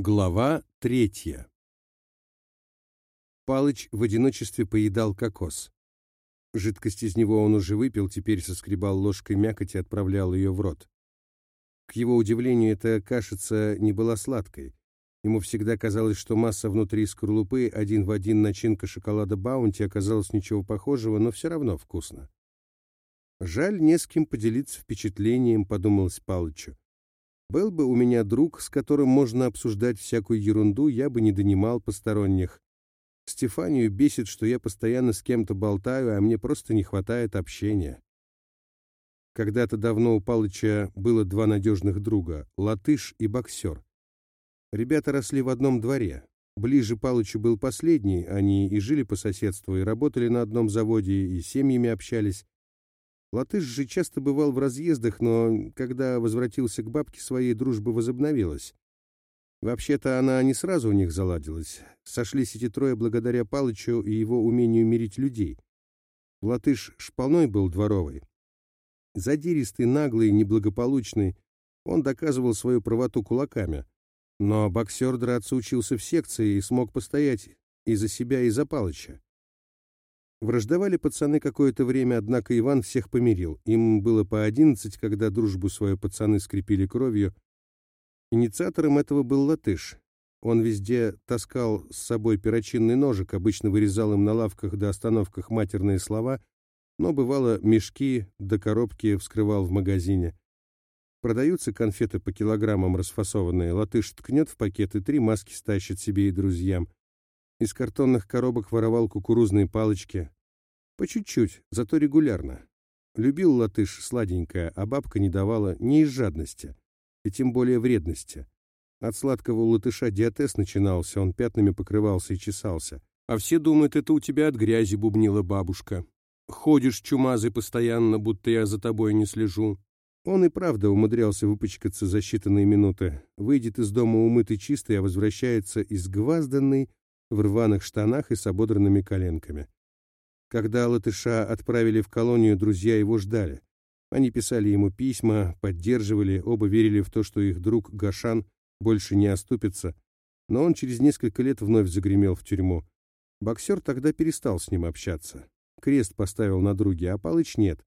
Глава третья. Палыч в одиночестве поедал кокос. Жидкость из него он уже выпил, теперь соскребал ложкой мякоть и отправлял ее в рот. К его удивлению, эта кашица не была сладкой. Ему всегда казалось, что масса внутри скорлупы один в один начинка шоколада Баунти оказалась ничего похожего, но все равно вкусно. «Жаль, не с кем поделиться впечатлением», — подумалось Палычу. Был бы у меня друг, с которым можно обсуждать всякую ерунду, я бы не донимал посторонних. Стефанию бесит, что я постоянно с кем-то болтаю, а мне просто не хватает общения. Когда-то давно у Палыча было два надежных друга — латыш и боксер. Ребята росли в одном дворе. Ближе Палычу был последний, они и жили по соседству, и работали на одном заводе, и семьями общались. Латыш же часто бывал в разъездах, но когда возвратился к бабке, своей дружба возобновилась. Вообще-то она не сразу у них заладилась. Сошлись эти трое благодаря Палычу и его умению мирить людей. Латыш шпалной был дворовый. Задиристый, наглый, неблагополучный, он доказывал свою правоту кулаками. Но боксер драться учился в секции и смог постоять и за себя, и за Палыча. Враждовали пацаны какое-то время, однако Иван всех помирил. Им было по одиннадцать, когда дружбу свою пацаны скрепили кровью. Инициатором этого был латыш. Он везде таскал с собой перочинный ножик, обычно вырезал им на лавках да остановках матерные слова, но бывало мешки да коробки вскрывал в магазине. Продаются конфеты по килограммам расфасованные, латыш ткнет в пакеты, три маски стащит себе и друзьям. Из картонных коробок воровал кукурузные палочки. По чуть-чуть, зато регулярно. Любил латыш сладенькое, а бабка не давала ни из жадности, и тем более вредности. От сладкого у латыша диатез начинался, он пятнами покрывался и чесался. А все думают, это у тебя от грязи бубнила бабушка. Ходишь чумазый постоянно, будто я за тобой не слежу. Он и правда умудрялся выпачкаться за считанные минуты. Выйдет из дома умытый чистый, а возвращается изгвазданный, в рваных штанах и с ободранными коленками. Когда латыша отправили в колонию, друзья его ждали. Они писали ему письма, поддерживали, оба верили в то, что их друг Гашан больше не оступится, но он через несколько лет вновь загремел в тюрьму. Боксер тогда перестал с ним общаться. Крест поставил на друге, а Палыч нет.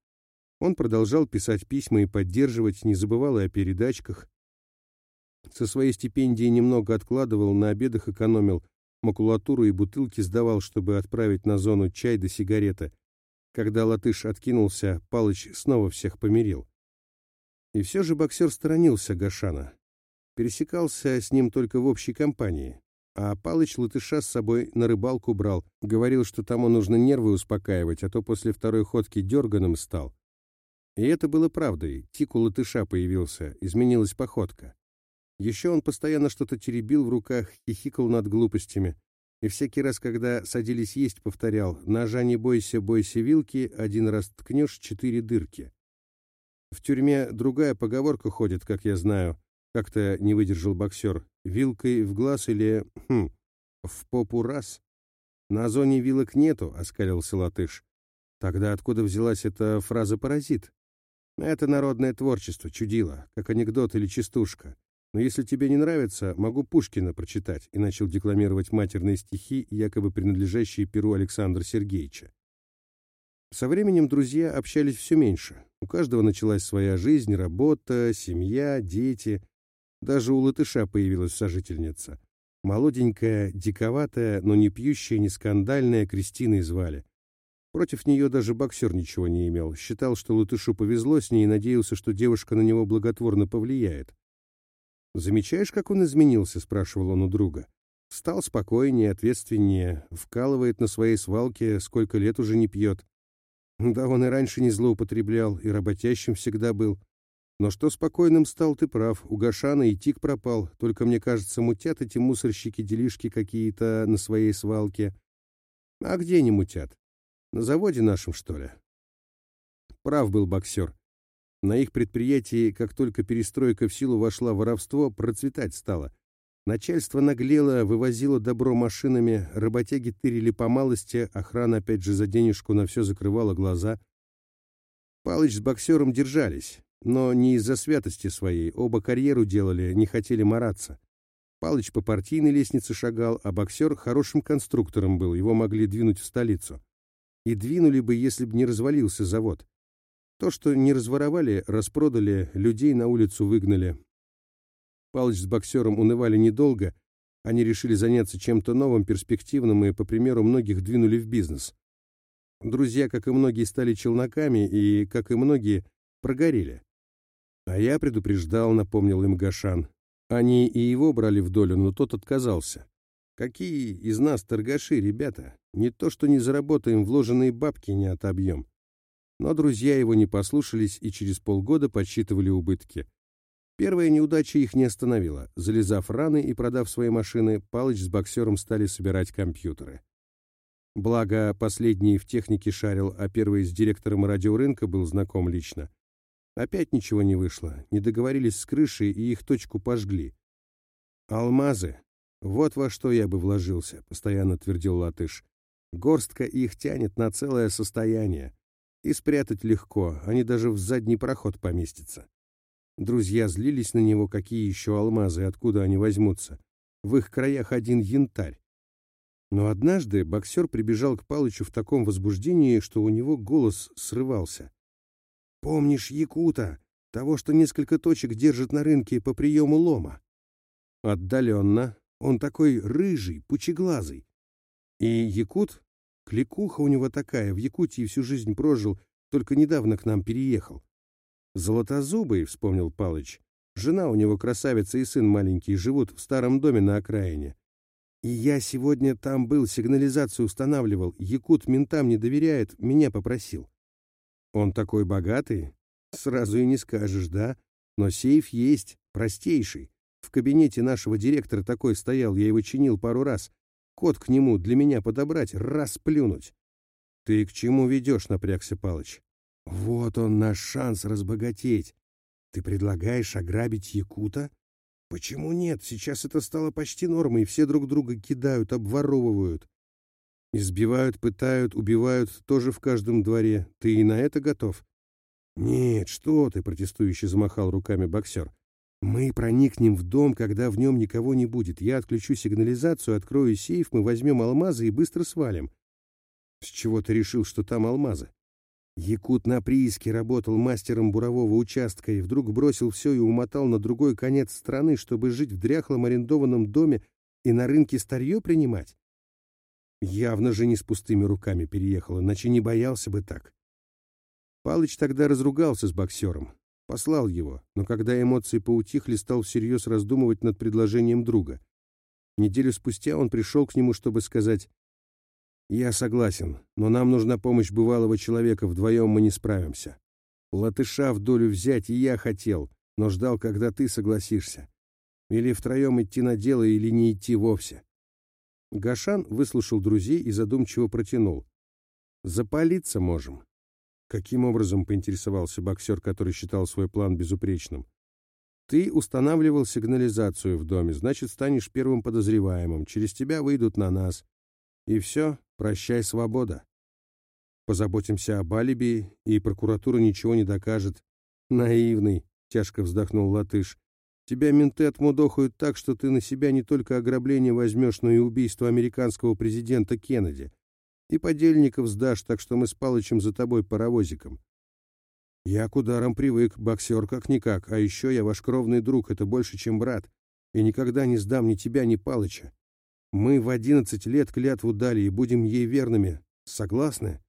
Он продолжал писать письма и поддерживать, не забывал и о передачках. Со своей стипендии немного откладывал, на обедах экономил, макулатуру и бутылки сдавал, чтобы отправить на зону чай да сигареты. Когда латыш откинулся, Палыч снова всех помирил. И все же боксер сторонился Гашана. Пересекался с ним только в общей компании. А Палыч латыша с собой на рыбалку брал. Говорил, что тому нужно нервы успокаивать, а то после второй ходки дерганым стал. И это было правдой. Тик у латыша появился, изменилась походка. Еще он постоянно что-то теребил в руках, хихикал над глупостями. И всякий раз, когда садились есть, повторял «Ножа не бойся, бойся вилки, один раз ткнешь, четыре дырки». В тюрьме другая поговорка ходит, как я знаю. Как-то не выдержал боксер. «Вилкой в глаз или... Хм, в попу раз?» «На зоне вилок нету», — оскалился латыш. «Тогда откуда взялась эта фраза-паразит?» «Это народное творчество, чудило, как анекдот или частушка. Но если тебе не нравится, могу Пушкина прочитать, и начал декламировать матерные стихи, якобы принадлежащие перу Александра Сергеевича. Со временем друзья общались все меньше. У каждого началась своя жизнь, работа, семья, дети. Даже у латыша появилась сожительница. Молоденькая, диковатая, но не пьющая, не скандальная Кристиной звали. Против нее даже боксер ничего не имел. Считал, что латышу повезло с ней и надеялся, что девушка на него благотворно повлияет. «Замечаешь, как он изменился?» — спрашивал он у друга. «Стал спокойнее, ответственнее, вкалывает на своей свалке, сколько лет уже не пьет. Да, он и раньше не злоупотреблял, и работящим всегда был. Но что спокойным стал, ты прав. У Гашана и тик пропал. Только, мне кажется, мутят эти мусорщики делишки какие-то на своей свалке. А где они мутят? На заводе нашем, что ли?» Прав был боксер. На их предприятии, как только перестройка в силу вошла, воровство процветать стало. Начальство наглело, вывозило добро машинами, работяги тырили по малости, охрана опять же за денежку на все закрывала глаза. Палыч с боксером держались, но не из-за святости своей, оба карьеру делали, не хотели мараться. Палыч по партийной лестнице шагал, а боксер хорошим конструктором был, его могли двинуть в столицу. И двинули бы, если бы не развалился завод. То, что не разворовали, распродали, людей на улицу выгнали. Палыч с боксером унывали недолго, они решили заняться чем-то новым, перспективным и, по примеру многих, двинули в бизнес. Друзья, как и многие, стали челноками и, как и многие, прогорели. А я предупреждал, напомнил им Гашан. Они и его брали в долю, но тот отказался. Какие из нас торгаши, ребята? Не то, что не заработаем, вложенные бабки не отобьем. Но друзья его не послушались и через полгода подсчитывали убытки. Первая неудача их не остановила. Залезав раны и продав свои машины, Палыч с боксером стали собирать компьютеры. Благо, последний в технике шарил, а первый с директором радиорынка был знаком лично. Опять ничего не вышло, не договорились с крышей и их точку пожгли. «Алмазы! Вот во что я бы вложился», — постоянно твердил Латыш. «Горстка их тянет на целое состояние. И спрятать легко, они даже в задний проход поместятся. Друзья злились на него, какие еще алмазы, откуда они возьмутся. В их краях один янтарь. Но однажды боксер прибежал к Палычу в таком возбуждении, что у него голос срывался. «Помнишь Якута, того, что несколько точек держит на рынке по приему лома?» «Отдаленно. Он такой рыжий, пучеглазый. И Якут Кликуха у него такая, в Якутии всю жизнь прожил, только недавно к нам переехал. Золотозубый, вспомнил Палыч. Жена у него красавица и сын маленький, живут в старом доме на окраине. И я сегодня там был, сигнализацию устанавливал. Якут ментам не доверяет, меня попросил. Он такой богатый? Сразу и не скажешь, да? Но сейф есть, простейший. В кабинете нашего директора такой стоял, я его чинил пару раз. Код к нему для меня подобрать, расплюнуть. Ты к чему ведешь, напрягся Палыч? Вот он наш шанс разбогатеть. Ты предлагаешь ограбить Якута? Почему нет? Сейчас это стало почти нормой, все друг друга кидают, обворовывают. Избивают, пытают, убивают тоже в каждом дворе. Ты и на это готов? Нет, что ты, протестующий замахал руками боксер. Мы проникнем в дом, когда в нем никого не будет. Я отключу сигнализацию, открою сейф, мы возьмем алмазы и быстро свалим. С чего ты решил, что там алмазы? Якут на прииске работал мастером бурового участка и вдруг бросил все и умотал на другой конец страны, чтобы жить в дряхлом арендованном доме и на рынке старье принимать. Явно же не с пустыми руками переехал, иначе не боялся бы так. Палыч тогда разругался с боксером. Послал его, но когда эмоции поутихли, стал всерьез раздумывать над предложением друга. Неделю спустя он пришел к нему, чтобы сказать «Я согласен, но нам нужна помощь бывалого человека, вдвоем мы не справимся. Латыша в долю взять и я хотел, но ждал, когда ты согласишься. Или втроем идти на дело, или не идти вовсе». Гашан выслушал друзей и задумчиво протянул. «Запалиться можем. Каким образом поинтересовался боксер, который считал свой план безупречным? Ты устанавливал сигнализацию в доме, значит, станешь первым подозреваемым. Через тебя выйдут на нас. И все, прощай, свобода. Позаботимся об алиби, и прокуратура ничего не докажет. Наивный, тяжко вздохнул Латыш. Тебя менты отмудохают так, что ты на себя не только ограбление возьмешь, но и убийство американского президента Кеннеди. И подельников сдашь, так что мы с Палычем за тобой паровозиком. Я к ударам привык, боксер как-никак, а еще я ваш кровный друг, это больше, чем брат, и никогда не сдам ни тебя, ни Палыча. Мы в одиннадцать лет клятву дали и будем ей верными. Согласны?»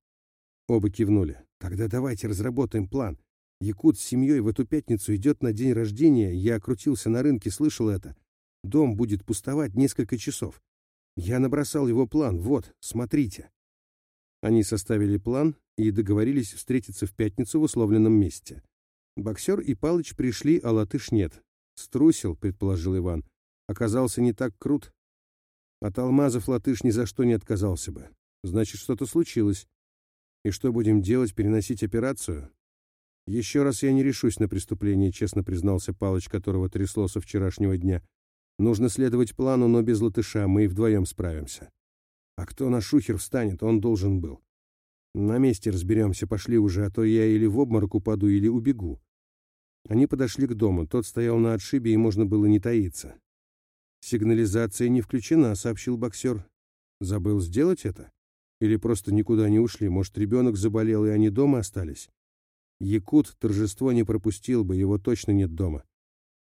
Оба кивнули. «Тогда давайте разработаем план. Якут с семьей в эту пятницу идет на день рождения, я окрутился на рынке, слышал это. Дом будет пустовать несколько часов. Я набросал его план, вот, смотрите». Они составили план и договорились встретиться в пятницу в условленном месте. Боксер и Палыч пришли, а латыш нет. «Струсил», — предположил Иван. «Оказался не так крут». От алмазов латыш ни за что не отказался бы. Значит, что-то случилось. И что будем делать, переносить операцию? Еще раз я не решусь на преступление, честно признался Палыч, которого трясло со вчерашнего дня. Нужно следовать плану, но без латыша мы и вдвоем справимся. А кто на шухер встанет, он должен был. На месте разберемся, пошли уже, а то я или в обморок упаду, или убегу. Они подошли к дому, тот стоял на отшибе, и можно было не таиться. «Сигнализация не включена», — сообщил боксер. «Забыл сделать это? Или просто никуда не ушли? Может, ребенок заболел, и они дома остались?» Якут торжество не пропустил бы, его точно нет дома.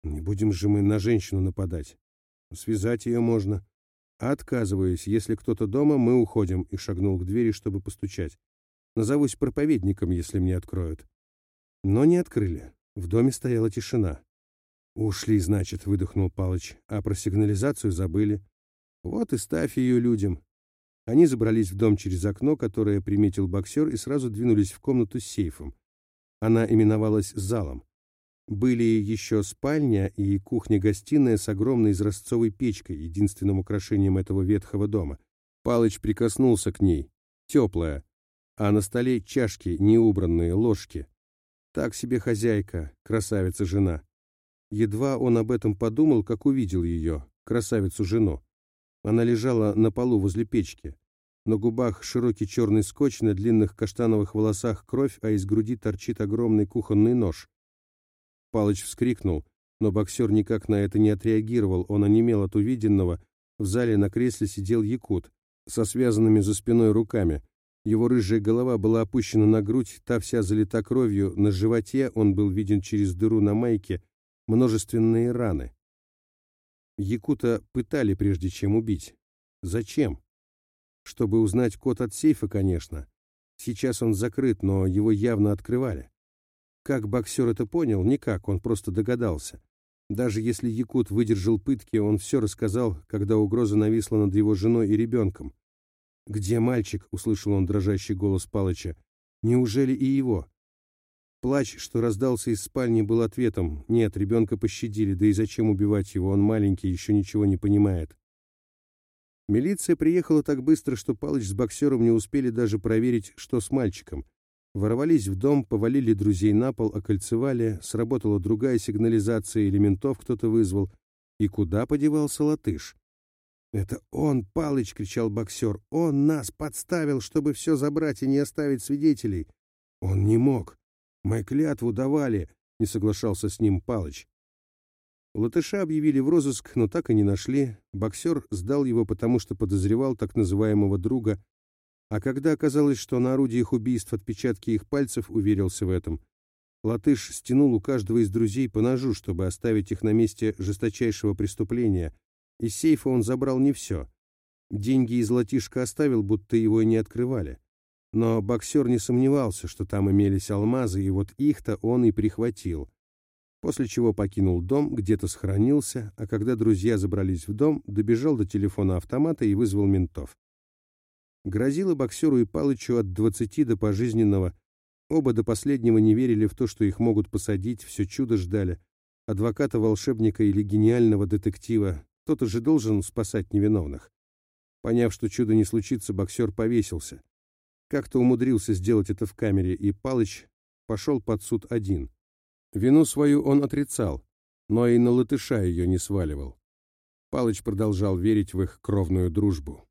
Не будем же мы на женщину нападать. Связать ее можно. Отказываюсь. Если кто-то дома, мы уходим. И шагнул к двери, чтобы постучать. Назовусь проповедником, если мне откроют. Но не открыли. В доме стояла тишина. «Ушли, значит», — выдохнул Палыч, — «а про сигнализацию забыли. Вот и ставь ее людям». Они забрались в дом через окно, которое приметил боксер, и сразу двинулись в комнату с сейфом. Она именовалась залом. Были еще спальня и кухня-гостиная с огромной изразцовой печкой, единственным украшением этого ветхого дома. Палыч прикоснулся к ней. Теплая. А на столе чашки, неубранные, ложки. Так себе хозяйка, красавица-жена. Едва он об этом подумал, как увидел ее, красавицу-жену. Она лежала на полу возле печки. На губах широкий черный скотч, на длинных каштановых волосах кровь, а из груди торчит огромный кухонный нож. Палыч вскрикнул, но боксер никак на это не отреагировал, он онемел от увиденного. В зале на кресле сидел якут со связанными за спиной руками. Его рыжая голова была опущена на грудь, та вся залита кровью, на животе он был виден через дыру на майке, множественные раны. Якута пытали, прежде чем убить. Зачем? Чтобы узнать код от сейфа, конечно. Сейчас он закрыт, но его явно открывали. Как боксер это понял? Никак, он просто догадался. Даже если Якут выдержал пытки, он все рассказал, когда угроза нависла над его женой и ребенком. «Где мальчик?» — услышал он дрожащий голос Палыча. «Неужели и его?» Плач, что раздался из спальни, был ответом. «Нет, ребенка пощадили, да и зачем убивать его? Он маленький, еще ничего не понимает». Милиция приехала так быстро, что Палыч с боксером не успели даже проверить, что с мальчиком. Ворвались в дом, повалили друзей на пол, окольцевали, сработала другая сигнализация, элементов кто-то вызвал. И куда подевался латыш? «Это он, Палыч!» — кричал боксер. «Он нас подставил, чтобы все забрать и не оставить свидетелей!» «Он не мог! Мы клятву давали!» — не соглашался с ним Палыч. Латыша объявили в розыск, но так и не нашли. Боксер сдал его, потому что подозревал так называемого друга а когда оказалось, что на орудиях убийств отпечатки их пальцев, уверился в этом. Латыш стянул у каждого из друзей по ножу, чтобы оставить их на месте жесточайшего преступления. Из сейфа он забрал не все. Деньги из латишка оставил, будто его и не открывали. Но боксер не сомневался, что там имелись алмазы, и вот их-то он и прихватил. После чего покинул дом, где-то сохранился, а когда друзья забрались в дом, добежал до телефона автомата и вызвал ментов. Грозило боксеру и Палычу от двадцати до пожизненного. Оба до последнего не верили в то, что их могут посадить, все чудо ждали. Адвоката, волшебника или гениального детектива. Кто-то же должен спасать невиновных. Поняв, что чудо не случится, боксер повесился. Как-то умудрился сделать это в камере, и Палыч пошел под суд один. Вину свою он отрицал, но и на латыша ее не сваливал. Палыч продолжал верить в их кровную дружбу.